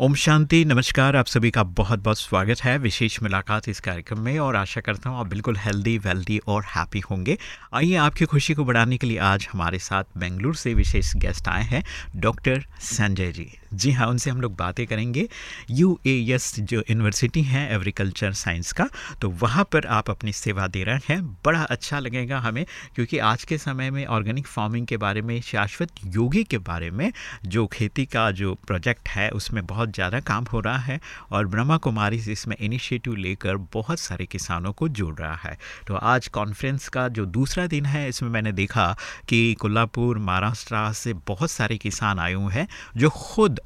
ओम शांति, नमस्कार, आप सभी का बहुत बहुत स्वागत है विशेष मुलाकात इस कार्यक्रम में और आशा करता हूँ आप बिल्कुल हेल्दी वेल्दी और हैप्पी होंगे। आइए आपकी खुशी को बढ़ाने के लिए आज हमारे साथ बेंगलुरु से विशेष गेस्ट आए हैं डॉक्टर संजय जी। जी हाँ उनसे हम लोग बातें करेंगे। यू जो यूनिवर्सिटी है एग्रीकल्चर साइंस का तो वहाँ पर आप अपनी सेवा दे रहे हैं। बड़ा अच्छा लगेगा हमें, क्योंकि आज के समय में ऑर्गेनिक फ़ार्मिंग के बारे में, शाश्वत योगी के बारे में जो खेती का जो प्रोजेक्ट है, उसमें बहुत बहुत ज़्यादा काम हो रहा है और ब्रह्मा कुमारी इसमें इनिशिएटिव लेकर बहुत सारे किसानों को जोड़ रहा है। तो आज कॉन्फ्रेंस का जो दूसरा दिन है, इसमें मैंने देखा कि कोल्हापुर, महाराष्ट्र से बहुत सारे किसान आए हुए हैं, जो खुद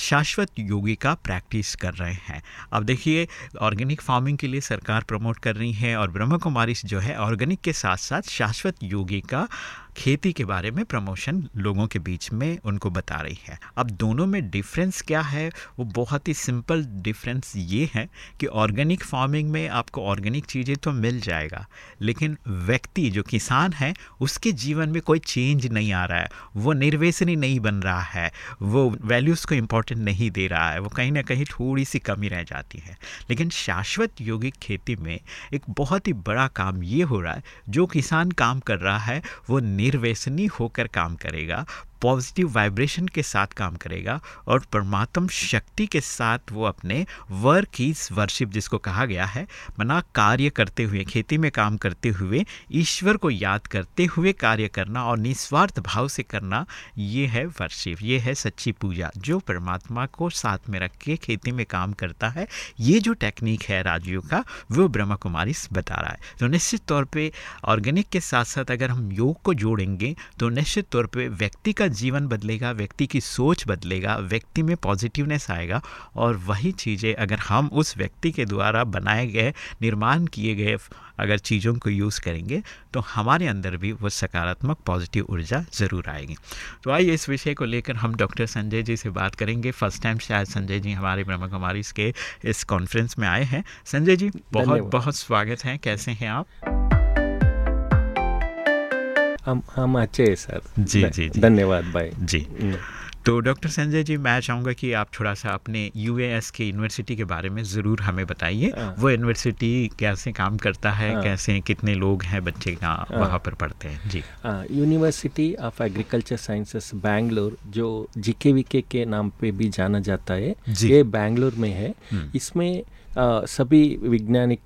शाश्वत योगी का प्रैक्टिस कर रहे हैं। अब देखिए, ऑर्गेनिक फ़ार्मिंग के लिए सरकार प्रमोट कर रही है और ब्रह्म कुमारी जो है ऑर्गेनिक के साथ साथ शाश्वत योगी का खेती के बारे में प्रमोशन लोगों के बीच में उनको बता रही है। अब दोनों में डिफरेंस क्या है? वो बहुत ही सिंपल डिफरेंस ये है कि ऑर्गेनिक फ़ार्मिंग में आपको ऑर्गेनिक चीज़ें तो मिल जाएगा, लेकिन व्यक्ति जो किसान है, उसके जीवन में कोई चेंज नहीं आ रहा है। वो निर्वेसनी नहीं बन रहा है। वो वैल्यूज़ को इम्पोर्टेंट नहीं दे रहा है। वो कहीं ना कहीं थोड़ी सी कमी रह जाती है। लेकिन शाश्वत यौगिक खेती में एक बहुत ही बड़ा काम ये हो रहा है। जो किसान काम कर रहा है, वो निर्व्यसनी होकर काम करेगा। पॉजिटिव वाइब्रेशन के साथ काम करेगा और परमात्म शक्ति के साथ वो अपने वर्क इज़ वर्शिप जिसको कहा गया है मना कार्य करते हुए, खेती में काम करते हुए, ईश्वर को याद करते हुए कार्य करना और निस्वार्थ भाव से करना, ये है वर्शिप ये है सच्ची पूजा, जो परमात्मा को साथ में रख के खेती में काम करता है। ये जो टेक्निक है राजयोग का, वो ब्रह्मा कुमारी बता रहा है। तो निश्चित तौर पर ऑर्गेनिक के साथ साथ अगर हम योग को जोड़ेंगे तो निश्चित तौर पर व्यक्ति का जीवन बदलेगा व्यक्ति की सोच बदलेगा व्यक्ति में पॉजिटिवनेस आएगा और वही चीज़ें अगर हम उस व्यक्ति के द्वारा बनाए गए निर्माण किए गए अगर चीज़ों को यूज़ करेंगे तो हमारे अंदर भी वो सकारात्मक पॉजिटिव ऊर्जा ज़रूर आएगी। तो आइए इस विषय को लेकर हम डॉक्टर संजय जी से बात करेंगे। फ़र्स्ट टाइम शायद संजय जी हमारे ब्रह्मा कुमारी के इस कॉन्फ्रेंस में आए हैं। संजय जी बहुत बहुत स्वागत है। कैसे हैं आप? हम हम अच्छे हैं सर जी जी, धन्यवाद भाई जी हम्म। तो डॉक्टर संजय जी मैं चाहूँगा कि आप थोड़ा सा अपने यू के यूनिवर्सिटी के बारे में ज़रूर हमें बताइए हाँ। वो यूनिवर्सिटी कैसे काम करता है हाँ। कैसे कितने लोग हैं बच्चे का हाँ। वहाँ पर पढ़ते हैं जी university of agriculture sciences Bangalore जो जी के नाम पे भी जाना जाता है ये बैंगलोर में है हम्म। इसमें सभी वैज्ञानिक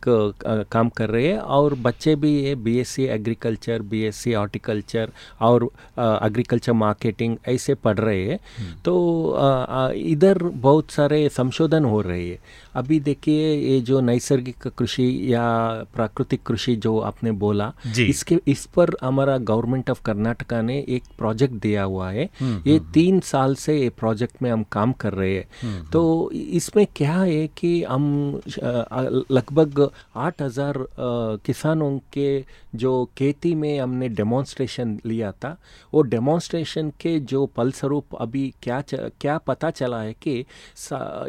काम कर रहे हैं और बच्चे भी ये बीएससी एग्रीकल्चर बीएससी हॉर्टिकल्चर और एग्रीकल्चर मार्केटिंग ऐसे पढ़ रहे हैं। हम्म। तो इधर बहुत सारे संशोधन हो रहे हैं। अभी देखिए ये जो नैसर्गिक कृषि या प्राकृतिक कृषि जो आपने बोला इसके इस पर हमारा गवर्नमेंट ऑफ़ कर्नाटका ने एक प्रोजेक्ट दिया हुआ है। हम्म, ये हम्म, तीन साल से ये प्रोजेक्ट में हम काम कर रहे हैं। तो इसमें क्या है कि हम लगभग आठ हज़ार किसानों के जो खेती में हमने डेमोन्स्ट्रेशन लिया था वो डेमोन्स्ट्रेशन के जो फलस्वरूप अभी क्या च, क्या पता चला है कि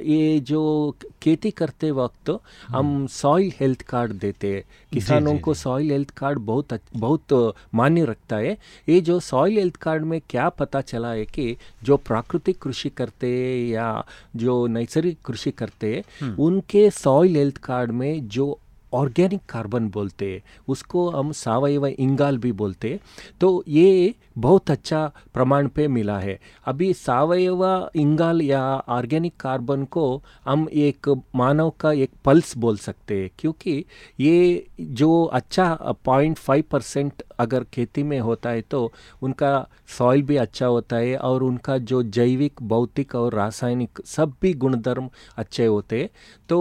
ये जो खेती करते वक्त हम सॉइल हेल्थ कार्ड देते हैं। किसानों को सॉइल हेल्थ कार्ड बहुत बहुत मान्य रखता है। ये जो सॉइल हेल्थ कार्ड में क्या पता चला है कि जो प्राकृतिक कृषि करते या जो नैसर्गिक कृषि करते हम्म। उनके सॉइल हेल्थ कार्ड में जो ऑर्गेनिक कार्बन बोलते, उसको हम सावयव इंगाल भी बोलते। तो ये बहुत अच्छा प्रमाण पे मिला है। अभी सावयव इंगाल या ऑर्गेनिक कार्बन को हम एक मानव का एक पल्स बोल सकते हैं, क्योंकि ये जो अच्छा पॉइंट फाइव परसेंट अगर खेती में होता है तो उनका सॉइल भी अच्छा होता है और उनका जो जैविक, भौतिक और रासायनिक सब भी गुणधर्म अच्छे होते तो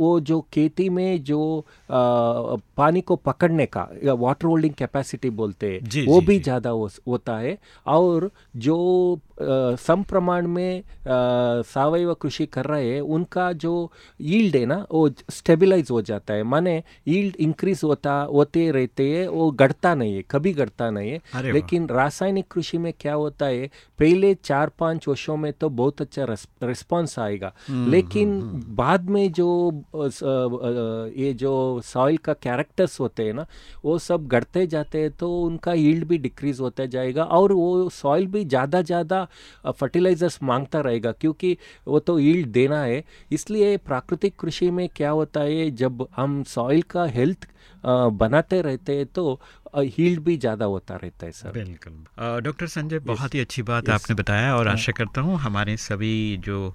वो जो खेती में जो आ, पानी को पकड़ने का या वाटर होल्डिंग कैपेसिटी बोलते हैं वो जी, भी ज़्यादा होता है। और जो सम प्रमाण में सावयव कृषि कर रहे हैं उनका जो यील्ड है ना वो स्टेबलाइज हो जाता है माने यील्ड इंक्रीज होता होते रहते हैं वो घटता नहीं है कभी घटता नहीं है लेकिन रासायनिक कृषि में क्या होता है पहले चार पाँच वर्षों में तो बहुत अच्छा रिस्पॉन्स आएगा लेकिन। बाद में जो ये जो सॉइल का कैरेक्टर्स होते हैं ना वो सब घटते जाते हैं तो उनका यील्ड भी डिक्रीज होता जाएगा और वो सॉइल भी ज़्यादा ज़्यादा फर्टिलाइजर्स माँगता रहेगा, क्योंकि वो तो ईल्ड देना है। इसलिए प्राकृतिक कृषि में क्या होता है, जब हम सॉइल का हेल्थ बनाते रहते हैं तो हील्ड भी ज़्यादा होता रहता है सर बिल्कुल। डॉक्टर संजय बहुत ही अच्छी बात आपने बताया और हाँ। आशा करता हूँ हमारे सभी जो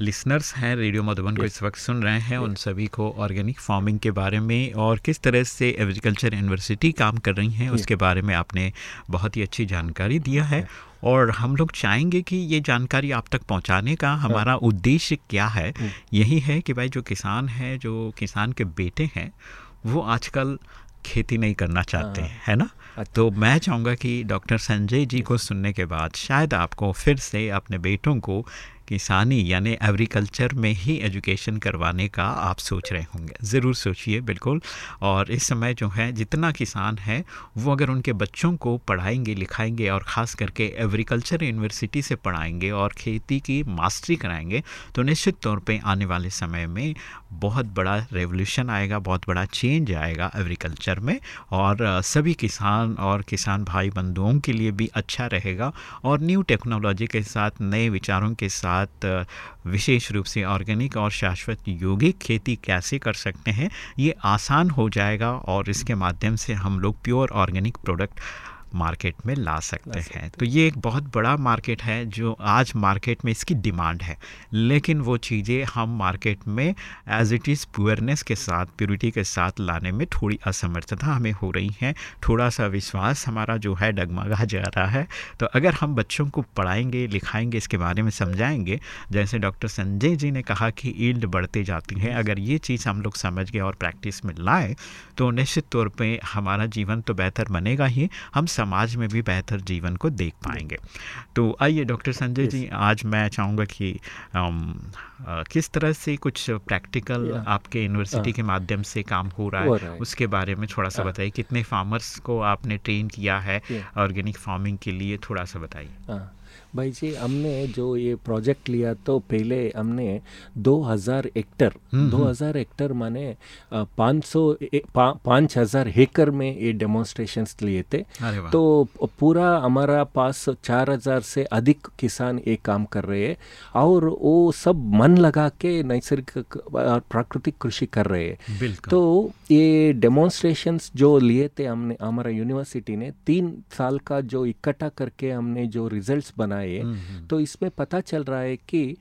लिसनर्स हैं रेडियो मधुबन को इस वक्त सुन रहे हैं उन सभी को ऑर्गेनिक फ़ार्मिंग के बारे में और किस तरह से एग्रीकल्चर यूनिवर्सिटी काम कर रही हैं उसके बारे में आपने बहुत ही अच्छी जानकारी दिया है और हम लोग चाहेंगे कि ये जानकारी आप तक पहुँचाने का हाँ। हमारा उद्देश्य क्या है यही है कि भाई जो किसान हैं जो किसान के बेटे हैं वो आजकल खेती नहीं करना चाहते हैं हाँ। है ना अच्छा। तो मैं चाहूँगा कि डॉक्टर संजय जी को सुनने के बाद शायद आपको फिर से अपने बेटों को किसानी यानी एग्रीकल्चर में ही एजुकेशन करवाने का आप सोच रहे होंगे ज़रूर सोचिए बिल्कुल और इस समय जो है जितना किसान है वो अगर उनके बच्चों को पढ़ाएँगे लिखाएँगे और ख़ास करके एग्रीकल्चर यूनिवर्सिटी से पढ़ाएँगे और खेती की मास्टरी कराएँगे तो निश्चित तौर पे आने वाले समय में बहुत बड़ा रेवोल्यूशन आएगा, बहुत बड़ा चेंज आएगा एग्रीकल्चर में और सभी किसान और किसान भाई बंधुओं के लिए भी अच्छा रहेगा और न्यू टेक्नोलॉजी के साथ, नए विचारों के साथ विशेष रूप से ऑर्गेनिक और शाश्वत योगिक खेती कैसे कर सकते हैं, ये आसान हो जाएगा और इसके माध्यम से हम लोग प्योर ऑर्गेनिक प्रोडक्ट मार्केट में ला सकते, हैं। तो ये एक बहुत बड़ा मार्केट है जो आज मार्केट में इसकी डिमांड है। लेकिन वो चीज़ें हम मार्केट में एज इट इज़ प्योरनेस के साथ प्योरिटी के साथ लाने में थोड़ी असमर्थता हमें हो रही है। थोड़ा सा विश्वास हमारा जो है डगमगा जा रहा है। तो अगर हम बच्चों को पढ़ाएँगे लिखाएँगे इसके बारे में समझाएँगे जैसे डॉक्टर संजय जी ने कहा कि ईल्ड बढ़ती जाती है अगर ये चीज़ हम लोग समझ गए और प्रैक्टिस में लाएँ तो निश्चित तौर पर हमारा जीवन तो बेहतर बनेगा ही। हम समाज में भी बेहतर जीवन को देख पाएँगे। तो आइए डॉक्टर संजय जी आज मैं चाहूँगा कि आम, आ, किस तरह से कुछ प्रैक्टिकल आपके यूनिवर्सिटी के माध्यम से काम हो रहा है, है। उसके बारे में थोड़ा सा बताइए कितने फार्मर्स को आपने ट्रेन किया है ऑर्गेनिक फ़ार्मिंग के लिए थोड़ा सा बताइए। भाई जी हमने जो ये प्रोजेक्ट लिया तो पहले हमने 2000 हेक्टर 2000 हेक्टर माने पाँच सौ पाँच हज़ार हेक्टर में ये डेमोन्स्ट्रेशन लिए थे। तो पूरा हमारा पास चार हज़ार से अधिक किसान ये काम कर रहे हैं और वो सब मन लगा के नैसर्गिक और प्राकृतिक कृषि कर रहे हैं। तो ये डेमोन्स्ट्रेशन जो लिए थे हमने हमारा यूनिवर्सिटी ने तीन साल का जो इकट्ठा करके हमने जो रिज़ल्ट बनाए है हम्म, हम्म। तो इसमें पता चल रहा है कि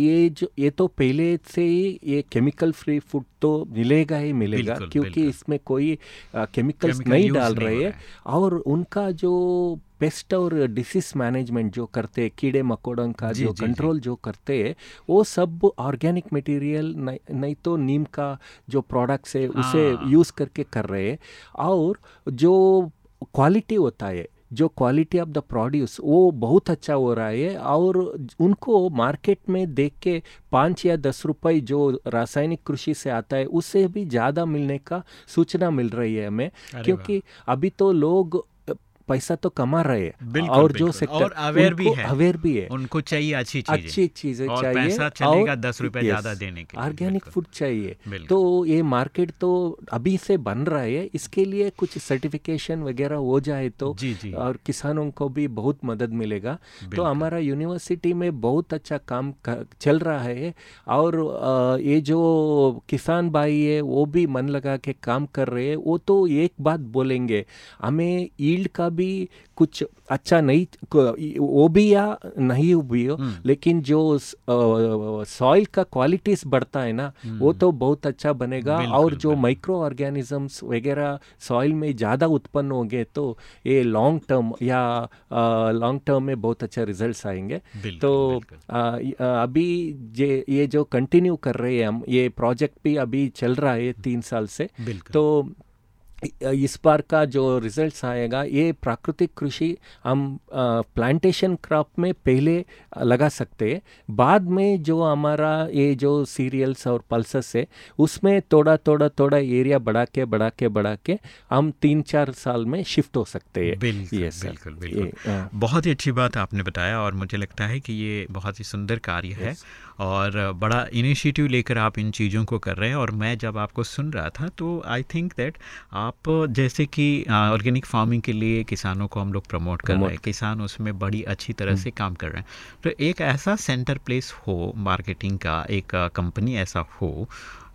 ये जो ये तो पहले से ही ये केमिकल फ्री फ़ूड तो मिलेगा ही मिलेगा बिल्कुल, क्योंकि बिल्कुल। इसमें कोई केमिकल्स नहीं डाल नहीं रहे हैं और उनका जो पेस्ट और डिसीज मैनेजमेंट जो करते हैं कीड़े मकोड़ों का जी, जो कंट्रोल जो करते हैं वो सब ऑर्गेनिक मटेरियल नहीं, नहीं तो नीम का जो प्रोडक्ट्स है उसे यूज़ हाँ। करके कर रहे हैं और जो क्वालिटी होता है जो क्वालिटी ऑफ़ द प्रोड्यूस वो बहुत अच्छा हो रहा है और उनको मार्केट में देख के पाँच या दस रुपए जो रासायनिक कृषि से आता है उससे भी ज़्यादा मिलने का सूचना मिल रही है हमें। क्योंकि अभी तो लोग पैसा तो कमा रहे हैं। और जो सेक्टर और अवेयर भी है। अवेयर भी है। उनको चाहिए अच्छी चीज़ें अच्छी चीज़ें। चाहिए पैसा चलेगा दस रुपए ज़्यादा देने के ऑर्गेनिक फ़ूड चाहिए। तो ये मार्केट तो अभी से बन रहा है। इसके लिए कुछ सर्टिफिकेशन वगैरह हो जाए तो जी जी। और किसानों को भी बहुत मदद मिलेगा। तो हमारा यूनिवर्सिटी में बहुत अच्छा काम चल रहा है और ये जो किसान भाई है वो भी मन लगा के काम कर रहे हैं। वो तो एक बात बोलेंगे हमें ईल्ड का भी भी कुछ अच्छा नहीं वो भी या नहीं भी हो हम्म। लेकिन जो सॉइल का क्वालिटीज बढ़ता है ना वो हम्म। तो बहुत अच्छा बनेगा। और जो माइक्रो ऑर्गेनिजम्स वगैरह सॉइल में ज़्यादा उत्पन्न होंगे तो ये लॉन्ग टर्म या लॉन्ग टर्म में बहुत अच्छा रिजल्ट्स आएँगे। तो आ, अभी ये ये जो कंटिन्यू कर रहे हैं हम ये प्रोजेक्ट भी अभी चल रहा है तीन साल से। तो इस बार का जो रिजल्ट्स आएगा ये प्राकृतिक कृषि हम प्लांटेशन क्रॉप में पहले लगा सकते हैं। बाद में जो हमारा ये जो सीरियल्स और पल्सेस है उसमें थोड़ा थोड़ा थोड़ा एरिया बढ़ा के बढ़ा के बढ़ा के हम तीन चार साल में शिफ्ट हो सकते हैं। बिल्कुल yes, बिल्कुल बिल्कुल। बहुत ही अच्छी बात आपने बताया और मुझे लगता है कि ये बहुत ही सुंदर कार्य है। और बड़ा इनिशिएटिव लेकर आप इन चीज़ों को कर रहे हैं। और मैं जब आपको सुन रहा था तो आई थिंक दैट आप जैसे कि ऑर्गेनिक फ़ार्मिंग के लिए किसानों को हम लोग प्रमोट कर रहे हैं। किसान उसमें बड़ी अच्छी तरह हम्म। से काम कर रहे हैं। तो एक ऐसा सेंटर प्लेस हो मार्केटिंग का एक कंपनी ऐसा हो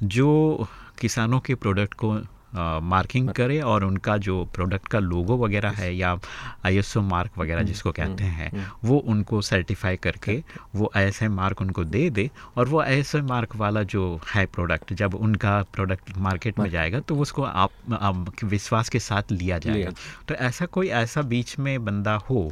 जो किसानों के प्रोडक्ट को मार्किंग करे और उनका जो प्रोडक्ट का लोगो वगैरह है या आईएसओ मार्क वगैरह हम्म, जिसको कहते हम्म, हैं हम्म। वो उनको सर्टिफाई करके वो ऐसे मार्क उनको दे दे और वो ऐसे मार्क वाला जो है प्रोडक्ट जब उनका प्रोडक्ट मार्केट में जाएगा तो उसको आप, आप विश्वास के साथ लिया जाएगा। तो ऐसा कोई ऐसा बीच में बंदा हो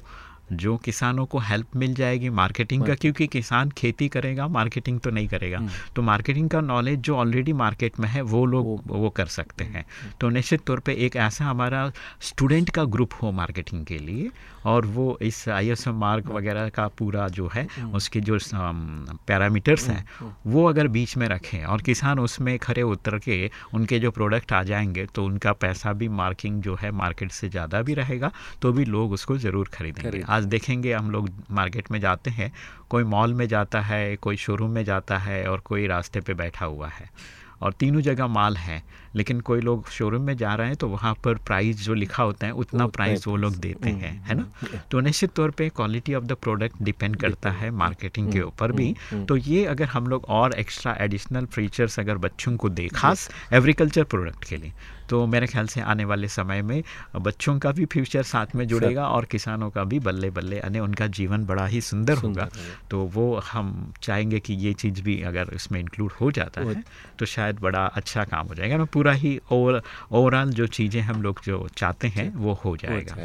जो किसानों को हेल्प मिल जाएगी मार्केटिंग का क्योंकि किसान खेती करेगा मार्केटिंग तो नहीं करेगा। हम्म। तो मार्केटिंग का नॉलेज जो ऑलरेडी मार्केट में है वो लोग वो, वो कर सकते हैं। हम्म। तो निश्चित तौर पे एक ऐसा हमारा स्टूडेंट का ग्रुप हो मार्केटिंग के लिए और वो इस आई एस एम मार्क वगैरह का पूरा जो है हम्म। उसके जो पैरामीटर्स हैं वो अगर बीच में रखें और किसान उसमें खड़े उतर के उनके जो प्रोडक्ट आ जाएँगे तो उनका पैसा भी मार्किंग जो है मार्केट से ज़्यादा भी रहेगा तो भी लोग उसको ज़रूर खरीदेंगे। आज देखेंगे हम लोग मार्केट में जाते हैं, कोई मॉल में जाता है, कोई शोरूम में जाता है और कोई रास्ते पे बैठा हुआ है। और तीनों जगह माल है। लेकिन कोई लोग शोरूम में जा रहे हैं तो वहाँ पर प्राइस जो लिखा होता है उतना प्राइस वो लोग देते हैं है ना? तो निश्चित तौर पे quality of the product depend करता है मार्केटिंग के ऊपर भी। तो ये अगर हम लोग और एक्स्ट्रा एडिशनल फीचर्स अगर बच्चों को दे खास एग्रीकल्चर प्रोडक्ट के लिए तो मेरे ख्याल से आने वाले समय में बच्चों का भी फ्यूचर साथ में जुड़ेगा और किसानों का भी बल्ले बल्ले यानी उनका जीवन बड़ा ही सुंदर होगा। तो वो हम चाहेंगे कि ये चीज़ भी अगर इसमें इंक्लूड हो जाता है तो शायद बड़ा अच्छा काम हो जाएगा। पूरा ही ओवर ओवरऑल जो चीज़ें हम लोग जो चाहते हैं वो हो जाएगा।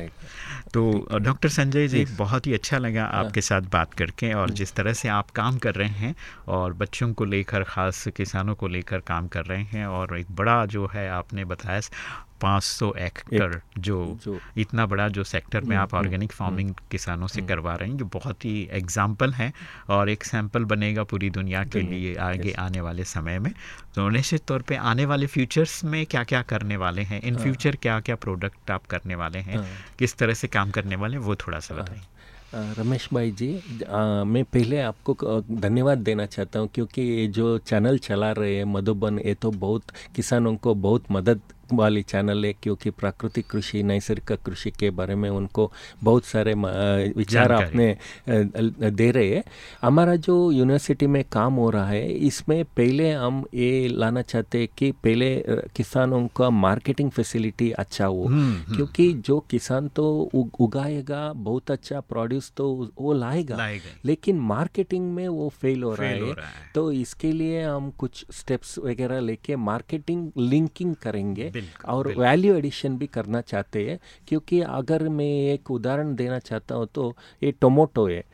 तो डॉक्टर संजय जी बहुत ही अच्छा लगा हाँ। आपके साथ बात करके और जिस तरह से आप काम कर रहे हैं और बच्चों को लेकर ख़ास किसानों को लेकर काम कर रहे हैं और एक बड़ा जो है आपने बताया 500 एकड़ जो, जो इतना बड़ा जो सेक्टर में आप ऑर्गेनिक हम्म, फ़ार्मिंग हम्म, किसानों से हम्म। करवा रहे हैं जो बहुत ही एग्ज़ाम्पल है और एक सैंपल बनेगा पूरी दुनिया के लिए आगे आने वाले समय में तो निश्चित तौर पे आने वाले फ्यूचर्स में क्या क्या करने वाले हैं इन फ्यूचर। क्या क्या प्रोडक्ट आप करने वाले हैं हाँ। किस तरह से काम करने वाले हैं वो थोड़ा सा हाँ। बताएँ रमेश भाई जी आ, मैं पहले आपको धन्यवाद देना चाहता हूँ क्योंकि ये जो चैनल चला रहे हैं मधुबन ये तो बहुत किसानों को बहुत मदद वाली चैनल है क्योंकि प्राकृतिक कृषि नैसर्गिक कृषि के बारे में उनको बहुत सारे विचार आपने दे रहे हैं। हमारा जो यूनिवर्सिटी में काम हो रहा है इसमें पहले हम ये लाना चाहते हैं कि पहले किसानों का मार्केटिंग फैसिलिटी अच्छा हो। हम्म, हम्म। क्योंकि जो किसान तो उगाएगा बहुत अच्छा प्रोड्यूस तो वो लाएगा, लाएगा। लेकिन मार्केटिंग में वो फेल हो रहा है तो इसके लिए हम कुछ स्टेप्स वगैरह लेके मार्केटिंग लिंकिंग करेंगे। और वैल्यू एडिशन भी करना चाहते हैं क्योंकि अगर मैं एक उदाहरण देना चाहता हूँ तो ये टोमोटो है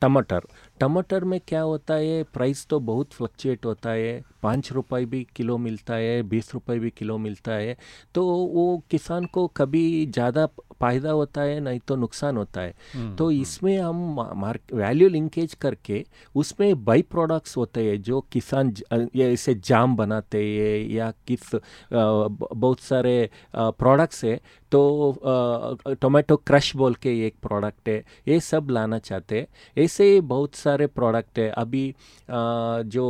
टमाटर। टमाटर में क्या होता है प्राइस तो बहुत फ्लक्चुएट होता है पाँच रुपये भी किलो मिलता है बीस रुपये भी किलो मिलता है तो वो किसान को कभी ज़्यादा फ़ायदा होता है नहीं तो नुकसान होता है। हम्म, तो हम्म। इसमें हम मार्क वैल्यू लिंकेज करके उसमें बाई प्रोडक्ट्स होते हैं जो किसान ऐसे जाम बनाते हैं या किस बहुत सारे प्रोडक्ट्स है तो टोमेटो क्रश बोल के एक प्रोडक्ट है ये सब लाना चाहते हैं। ऐसे बहुत सारे प्रोडक्ट है। अभी आ, जो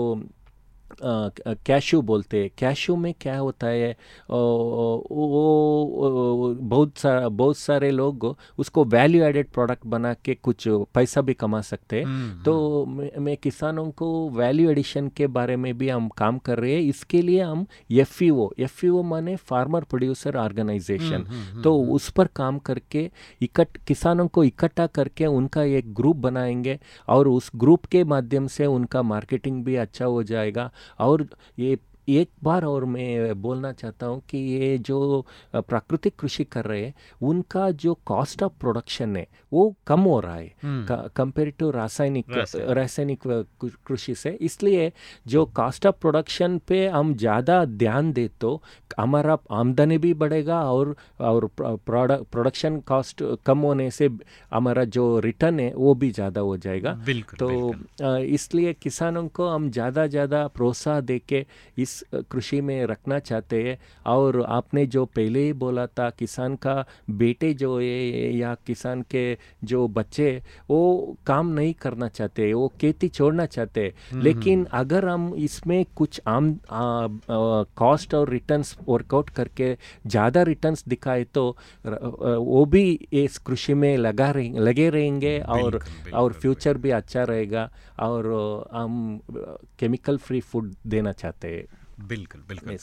कैशू बोलते हैं। कैशू में क्या होता है? वो बहुत सारा बहुत सारे लोग उसको वैल्यू एडेड प्रोडक्ट बना के कुछ पैसा भी कमा सकते हैं। हम्म, तो हम्म। मैं किसानों को वैल्यू एडिशन के बारे में भी हम काम कर रहे हैं। इसके लिए हम एफ़ ई ओ एफ़ ई ओ माने फार्मर प्रोड्यूसर ऑर्गेनाइजेशन तो उस पर काम करके इकट किसानों को इकट्ठा करके उनका एक ग्रुप बनाएँगे और उस ग्रुप के माध्यम से उनका मार्केटिंग भी अच्छा हो जाएगा। और ये एक बार और मैं बोलना चाहता हूँ कि ये जो प्राकृतिक कृषि कर रहे हैं उनका जो कॉस्ट ऑफ़ प्रोडक्शन है वो कम हो रहा है। कंपेयर टू रासायनिक रासायनिक। कृषि से। इसलिए जो कॉस्ट ऑफ़ प्रोडक्शन पे हम ज़्यादा ध्यान दे तो हमारा आमदनी भी बढ़ेगा और और प्रोडक्शन कॉस्ट कम होने से हमारा जो रिटर्न है वो भी ज़्यादा हो जाएगा। बिल्कुल तो इसलिए किसानों को हम ज़्यादा ज़्यादा प्रोत्साहन दे के इस कृषि में रखना चाहते हैं। और आपने जो पहले ही बोला था किसान का बेटे जो है या किसान के जो बच्चे वो काम नहीं करना चाहते वो खेती छोड़ना चाहते। हम्म, लेकिन हम्म। अगर हम इसमें कुछ आम कॉस्ट और रिटर्न्स वर्कआउट करके ज़्यादा रिटर्न्स दिखाए तो वो भी इस कृषि में लगा रहे लगे रहेंगे और और फ्यूचर भी अच्छा रहेगा। और हम केमिकल फ्री फ़ूड देना चाहते हैं। बिल्कुल बिल्कुल। Yes.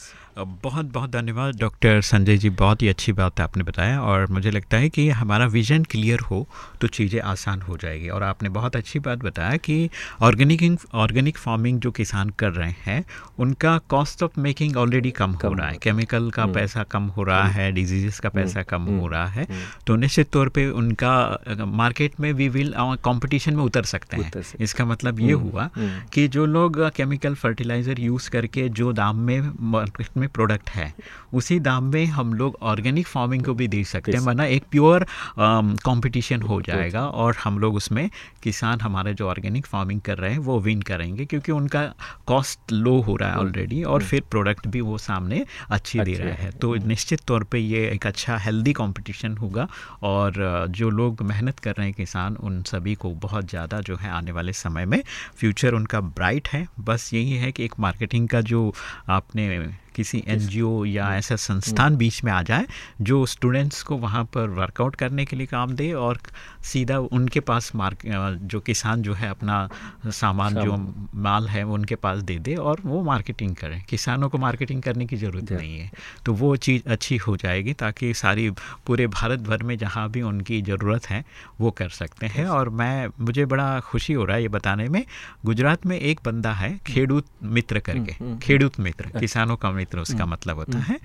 बहुत बहुत धन्यवाद डॉक्टर संजय जी बहुत ही अच्छी बात आपने बताया और मुझे लगता है कि हमारा विजन क्लियर हो तो चीज़ें आसान हो जाएगी। और आपने बहुत अच्छी बात बताया कि ऑर्गेनिक ऑर्गेनिक फ़ार्मिंग जो किसान कर रहे हैं उनका कॉस्ट ऑफ़ मेकिंग ऑलरेडी कम, कम हो रहा है। केमिकल का हम्म। पैसा कम हो रहा हम्म। है डिज़ीज़ का पैसा कम हो रहा है। तो निश्चित तौर पर उनका मार्केट में वी विल कॉम्पिटिशन में उतर सकते हैं। इसका मतलब ये हुआ कि जो लोग केमिकल फर्टिलाइज़र यूज़ करके जो दाम में मार्केट में प्रोडक्ट है। उसी दाम में हम लोग ऑर्गेनिक फ़ार्मिंग को भी दे सकते हैं वरना एक प्योर कंपटीशन um, हो जाएगा और हम लोग उसमें किसान हमारे जो ऑर्गेनिक फ़ार्मिंग कर रहे हैं वो विन करेंगे क्योंकि उनका कॉस्ट लो हो रहा है ऑलरेडी हम्म, और हम्म। फिर प्रोडक्ट भी वो सामने अच्छी दे रहे हैं। तो हम्म। निश्चित तौर पे ये एक अच्छा हेल्दी कंपटीशन होगा और जो लोग मेहनत कर रहे हैं किसान उन सभी को बहुत ज़्यादा जो है आने वाले समय में फ्यूचर उनका ब्राइट है। बस यही है कि एक मार्केटिंग का जो आपने किसी एनजीओ या हम्म। ऐसा संस्थान हम्म। बीच में आ जाए जो स्टूडेंट्स को वहाँ पर वर्कआउट करने के लिए काम दे और सीधा उनके पास मार्क जो किसान जो है अपना सामान जो माल है वो उनके पास दे दे और वो मार्केटिंग करें। किसानों को मार्केटिंग करने की ज़रूरत नहीं है। तो वो चीज़ अच्छी हो जाएगी ताकि सारी पूरे भारत भर में जहाँ भी उनकी ज़रूरत है वो कर सकते हैं। और मैं मुझे बड़ा खुशी हो रहा है ये बताने में गुजरात में एक बंदा है खेडूत मित्र करके। खेडूत मित्र किसानों का मित्र उसका मतलब होता है।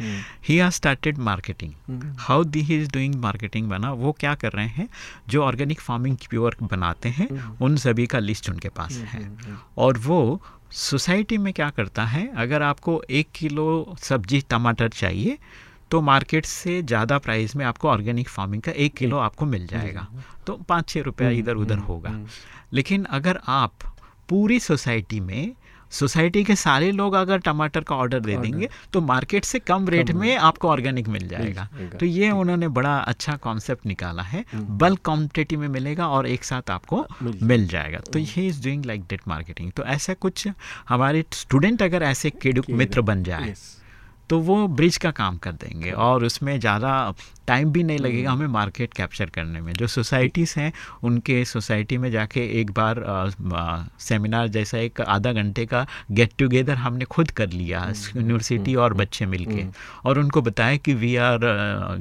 He has started marketing how the he is doing marketing बना वो क्या कर रहे हैं जो ऑर्गेनिक फ़ार्मिंग प्योर बनाते हैं हम्म, उन सभी का लिस्ट उनके पास है। और वो सोसाइटी में क्या करता है अगर आपको एक किलो सब्ज़ी टमाटर चाहिए तो मार्केट से ज़्यादा प्राइस में आपको ऑर्गेनिक फ़ार्मिंग का एक किलो आपको मिल जाएगा। तो पाँच छः रुपया इधर उधर होगा। लेकिन अगर आप पूरी सोसाइटी में सोसाइटी के सारे लोग अगर टमाटर का ऑर्डर दे देंगे तो मार्केट से कम रेट में आपको ऑर्गेनिक मिल जाएगा। तो ये उन्होंने बड़ा अच्छा कॉन्सेप्ट निकाला है। बल्क हम्म। क्वान्टिटी में मिलेगा और एक साथ आपको मिल जाएगा। तो he is doing like that marketing तो ऐसा कुछ हमारे स्टूडेंट अगर ऐसे मित्र बन जाए तो वो ब्रिज का काम कर देंगे और उसमें ज़्यादा टाइम भी नहीं लगेगा हम्म। हमें मार्केट कैप्चर करने में जो सोसाइटीज़ हैं उनके सोसाइटी में जाके एक बार सेमिनार जैसा एक आधा घंटे का गेट टुगेदर हमने खुद कर लिया यूनिवर्सिटी हम्म। और हम्म। बच्चे मिलके और उनको बताया कि we are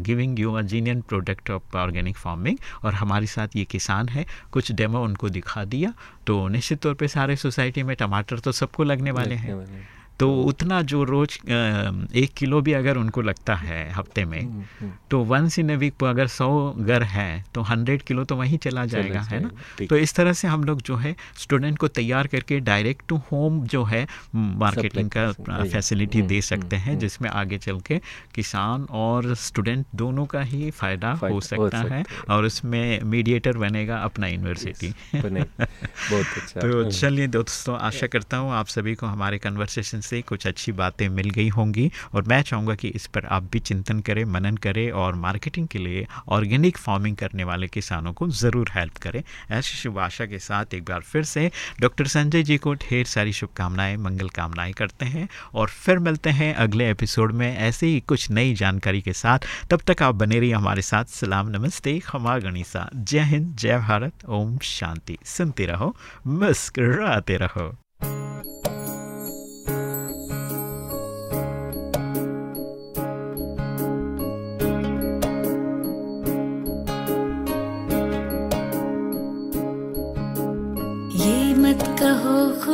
giving you a genuine product of organic farming और हमारे साथ ये किसान है कुछ डेमो उनको दिखा दिया तो निश्चित तौर पर सारे सोसाइटी में टमाटर तो सबको लगने वाले हैं तो उतना जो रोज एक किलो भी अगर उनको लगता है हफ़्ते में हम्म, हम्म। तो वंस इन ए वीक अगर सौ घर है तो हंड्रेड किलो तो वहीं चला जाएगा है ना? तो इस तरह से हम लोग जो है स्टूडेंट को तैयार करके डायरेक्ट टू होम जो है मार्केटिंग का फैसिलिटी हम्म, दे सकते हैं जिसमें आगे चल के किसान और स्टूडेंट दोनों का ही फ़ायदा हो सकता है और उसमें मीडिएटर बनेगा अपना यूनिवर्सिटी अच्छा। तो चलिए दोस्तों आशा करता हूँ आप सभी को हमारे कन्वर्सेशन से कुछ अच्छी बातें मिल गई होंगी और मैं चाहूँगा कि इस पर आप भी चिंतन करें, मनन करें और मार्केटिंग के लिए ऑर्गेनिक फ़ार्मिंग करने वाले किसानों को ज़रूर हेल्प करें। ऐसी शुभ आशा के साथ एक बार फिर से डॉक्टर संजय जी को ढेर सारी शुभकामनाएँ, मंगल कामनाएँ करते हैं और फिर मिलते हैं अगले एपिसोड में ऐसे ही कुछ नई जानकारी के साथ। तब तक आप बने रहिए हमारे साथ। सलाम, नमस्ते, खमा गणिसा। जय हिंद, जय भारत, ओम शांति। सुनते रहो, मुस्कराते रहो।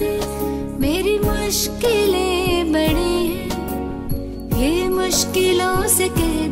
से मेरी मुश्किलें बड़ी हैं। ये मुश्किलों से कह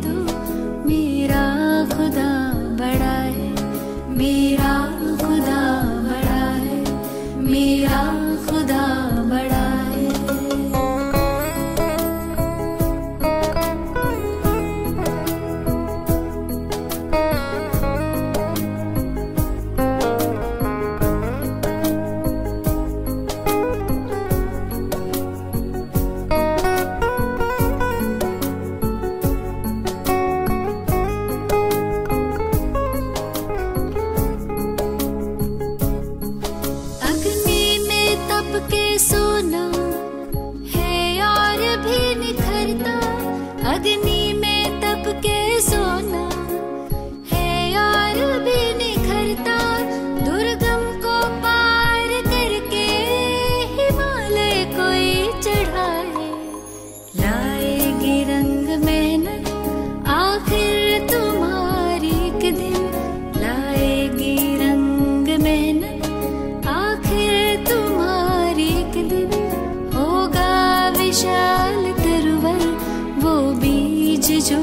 वो बीज जो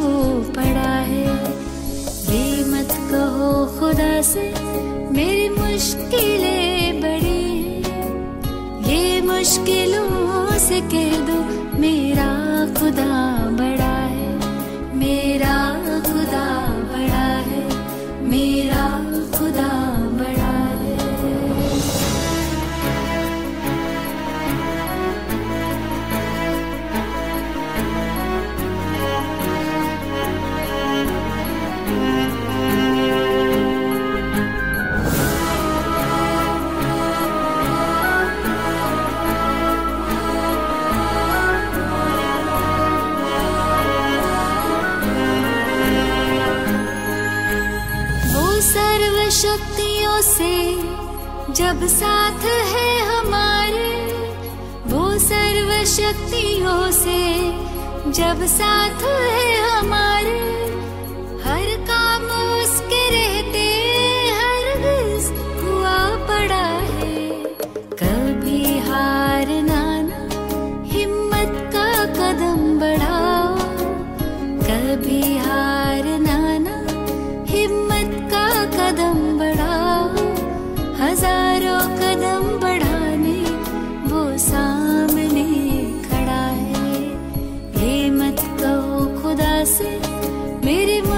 पड़ा है। ये मत कहो खुदा से, मेरी मुश्किलें बड़ी ये मुश्किलों से कह शक्तियों से जब साथ है